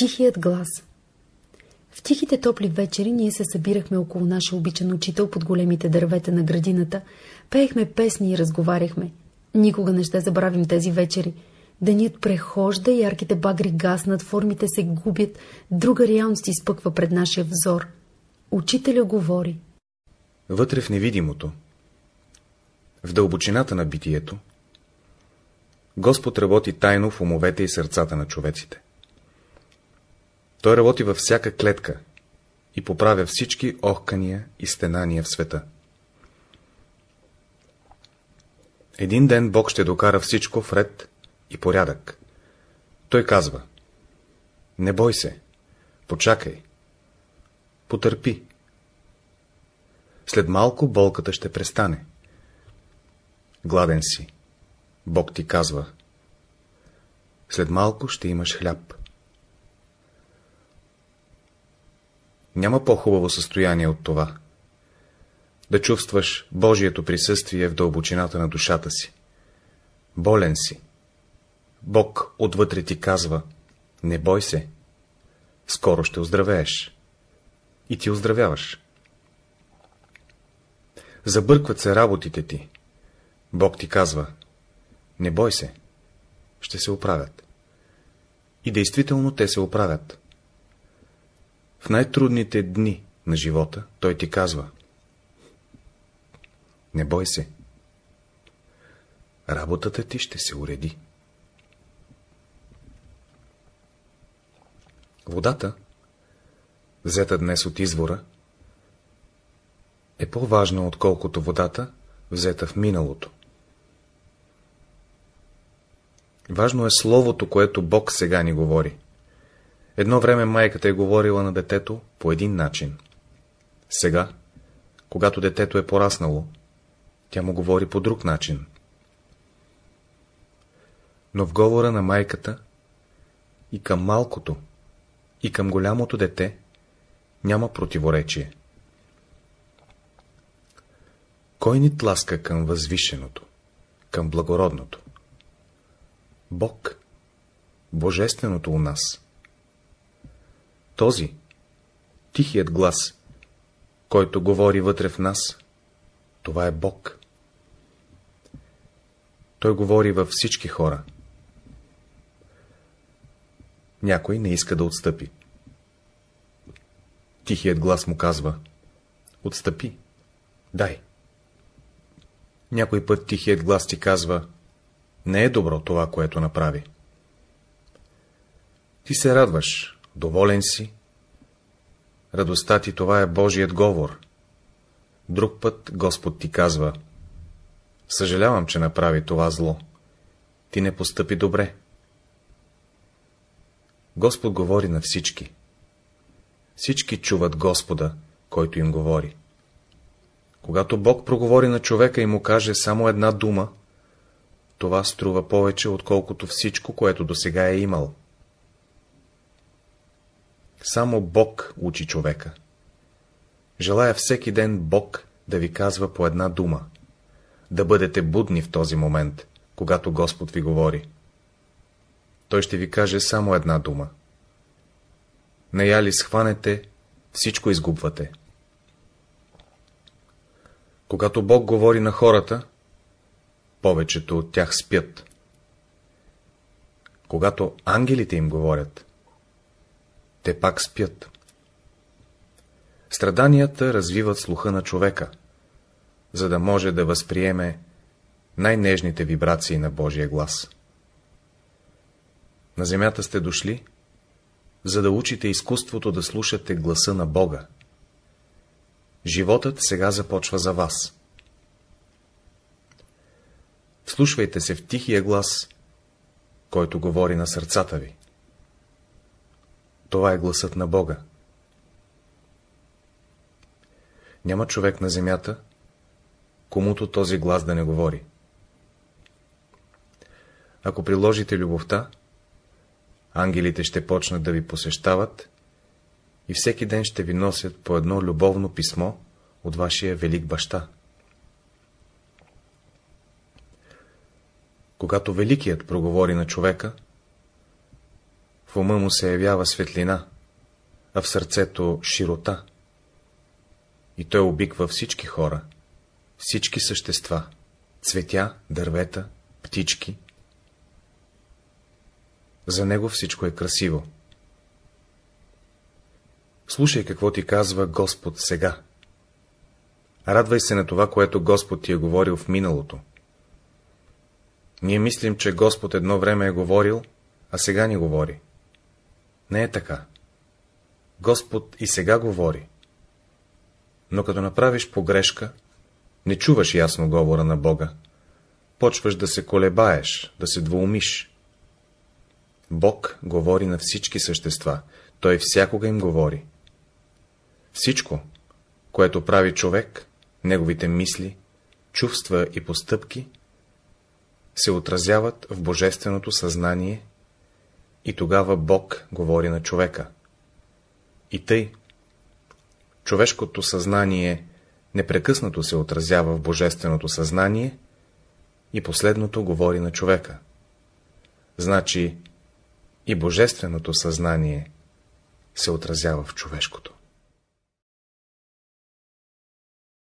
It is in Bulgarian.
Тихият глас В тихите топли вечери ние се събирахме около нашия обичан учител под големите дървета на градината, пеехме песни и разговаряхме. Никога не ще забравим тези вечери. Денят прехожда, ярките багри гаснат, формите се губят, друга реалност изпъква пред нашия взор. Учителя говори. Вътре в невидимото, в дълбочината на битието, Господ работи тайно в умовете и сърцата на човеците. Той работи във всяка клетка и поправя всички охкания и стенания в света. Един ден Бог ще докара всичко в ред и порядък. Той казва, не бой се, почакай, потърпи. След малко болката ще престане. Гладен си. Бог ти казва. След малко ще имаш хляб. Няма по-хубаво състояние от това. Да чувстваш Божието присъствие в дълбочината на душата си. Болен си. Бог отвътре ти казва, не бой се, скоро ще оздравееш. И ти оздравяваш. Забъркват се работите ти. Бог ти казва, не бой се, ще се оправят. И действително те се оправят. В най-трудните дни на живота той ти казва, не бой се, работата ти ще се уреди. Водата, взета днес от извора, е по-важна, отколкото водата, взета в миналото. Важно е словото, което Бог сега ни говори. Едно време майката е говорила на детето по един начин. Сега, когато детето е пораснало, тя му говори по друг начин. Но в говора на майката и към малкото, и към голямото дете няма противоречие. Кой ни тласка към възвишеното, към благородното? Бог, Божественото у нас. Този, тихият глас, който говори вътре в нас, това е Бог. Той говори във всички хора. Някой не иска да отстъпи. Тихият глас му казва, отстъпи, дай. Някой път тихият глас ти казва, не е добро това, което направи. Ти се радваш, доволен си. Радостта ти това е Божият говор. Друг път Господ ти казва, съжалявам, че направи това зло. Ти не постъпи добре. Господ говори на всички. Всички чуват Господа, който им говори. Когато Бог проговори на човека и му каже само една дума, това струва повече, отколкото всичко, което до сега е имал. Само Бог учи човека. Желая всеки ден Бог да ви казва по една дума, да бъдете будни в този момент, когато Господ ви говори. Той ще ви каже само една дума. Наяли схванете, всичко изгубвате. Когато Бог говори на хората, повечето от тях спят. Когато ангелите им говорят, те пак спят. Страданията развиват слуха на човека, за да може да възприеме най-нежните вибрации на Божия глас. На земята сте дошли, за да учите изкуството да слушате гласа на Бога. Животът сега започва за вас. Слушвайте се в тихия глас, който говори на сърцата ви. Това е гласът на Бога. Няма човек на земята, комуто този глас да не говори. Ако приложите любовта, ангелите ще почнат да ви посещават и всеки ден ще ви носят по едно любовно писмо от вашия велик баща. Когато Великият проговори на човека, в ума му се явява светлина, а в сърцето широта. И той обиква всички хора, всички същества, цветя, дървета, птички. За него всичко е красиво. Слушай какво ти казва Господ сега. Радвай се на това, което Господ ти е говорил в миналото. Ние мислим, че Господ едно време е говорил, а сега ни говори. Не е така. Господ и сега говори. Но като направиш погрешка, не чуваш ясно говора на Бога. Почваш да се колебаеш, да се двоумиш. Бог говори на всички същества, Той всякога им говори. Всичко, което прави човек, неговите мисли, чувства и постъпки, се отразяват в божественото съзнание и тогава Бог говори на човека. И тъй, човешкото съзнание непрекъснато се отразява в божественото съзнание и последното говори на човека. Значи и божественото съзнание се отразява в човешкото.